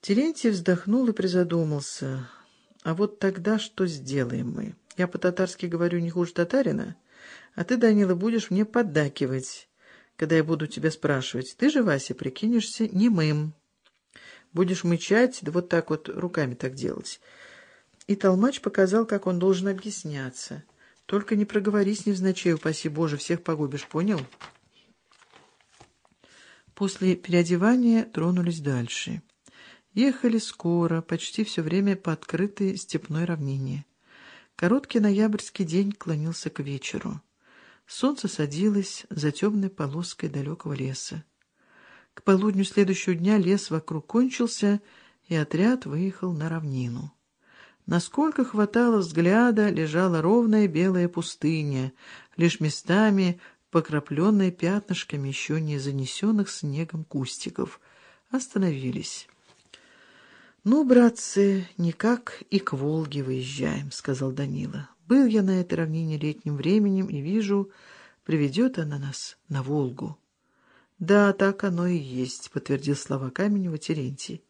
Терентий вздохнул и призадумался. А вот тогда что сделаем мы? Я по-татарски говорю не хуже татарина, а ты, Данила, будешь мне поддакивать, когда я буду тебя спрашивать. Ты же, Вася, прикинешься немым. Будешь мычать, да вот так вот руками так делать. И толмач показал, как он должен объясняться. Только не проговорись невзначай, упаси Боже, всех погубишь, понял? После переодевания тронулись дальше. Ехали скоро, почти все время по открытой степной равнине. Короткий ноябрьский день клонился к вечеру. Солнце садилось за темной полоской далекого леса. К полудню следующего дня лес вокруг кончился, и отряд выехал на равнину. Насколько хватало взгляда, лежала ровная белая пустыня, лишь местами покрапленная пятнышками еще не занесенных снегом кустиков. Остановились. «Ну, братцы, никак и к Волге выезжаем», — сказал Данила. «Был я на этой равнине летним временем и вижу, приведет она нас на Волгу». «Да, так оно и есть», — подтвердил слова Каменева Терентий.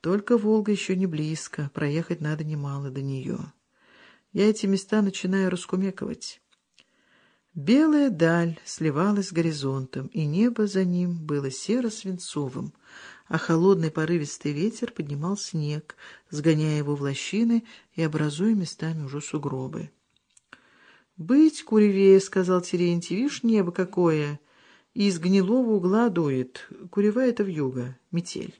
«Только Волга еще не близко, проехать надо немало до нее. Я эти места начинаю раскумековать». Белая даль сливалась с горизонтом, и небо за ним было серо-свинцовым, а холодный порывистый ветер поднимал снег, сгоняя его в лощины и образуя местами уже сугробы. «Быть куревее», — сказал Терентий, — «вишь, небо какое! И из гнилого угла дует. Курева — это вьюга, метель».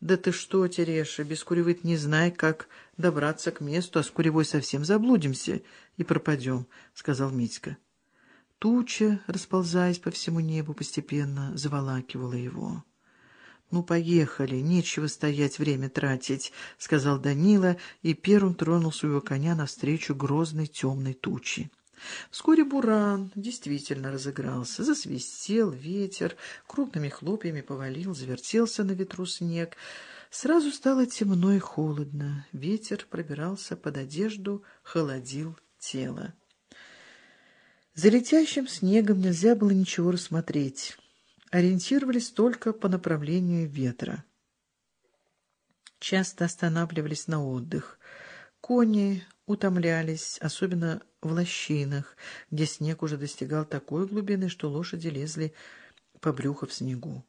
«Да ты что, Тереша, без куревы не знай, как добраться к месту, а с куревой совсем заблудимся и пропадем», — сказал Митька. Туча, расползаясь по всему небу, постепенно заволакивала его. «Ну, поехали, нечего стоять, время тратить», — сказал Данила, и первым тронул своего коня навстречу грозной темной тучи. Вскоре буран действительно разыгрался. Засвистел ветер, крупными хлопьями повалил, завертелся на ветру снег. Сразу стало темно и холодно. Ветер пробирался под одежду, холодил тело. За летящим снегом нельзя было ничего рассмотреть. Ориентировались только по направлению ветра. Часто останавливались на отдых. Кони утомлялись, особенно в лощинах, где снег уже достигал такой глубины, что лошади лезли по брюху в снегу.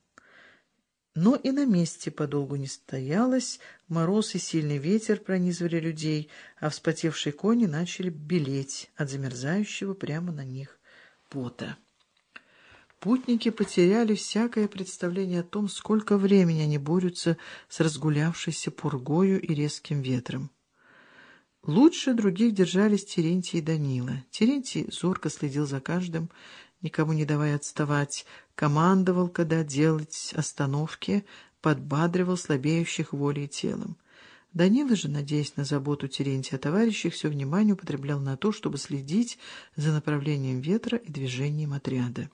Но и на месте подолгу не стоялось, мороз и сильный ветер пронизывали людей, а вспотевшие кони начали белеть от замерзающего прямо на них пота. Путники потеряли всякое представление о том, сколько времени они борются с разгулявшейся пургою и резким ветром. Лучше других держались Терентий и Данила. Терентий зорко следил за каждым, никому не давая отставать, командовал, когда делать остановки, подбадривал слабеющих волей и телом. Данила же, надеясь на заботу Терентия о товарищах, все внимание употреблял на то, чтобы следить за направлением ветра и движением отряда.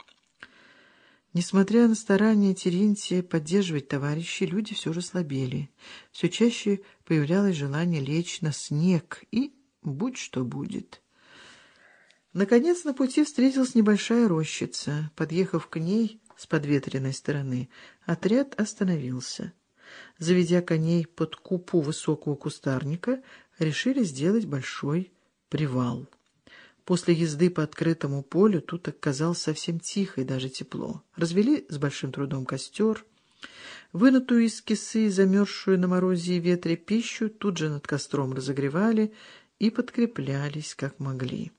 Несмотря на старания Терентия поддерживать товарищей, люди все же слабели. Все чаще появлялось желание лечь на снег, и будь что будет. Наконец на пути встретилась небольшая рощица. Подъехав к ней с подветренной стороны, отряд остановился. Заведя коней под купу высокого кустарника, решили сделать большой привал. После езды по открытому полю тут оказалось совсем тихо и даже тепло. Развели с большим трудом костер. Вынутую из кисы, замерзшую на морозе и ветре пищу, тут же над костром разогревали и подкреплялись, как могли.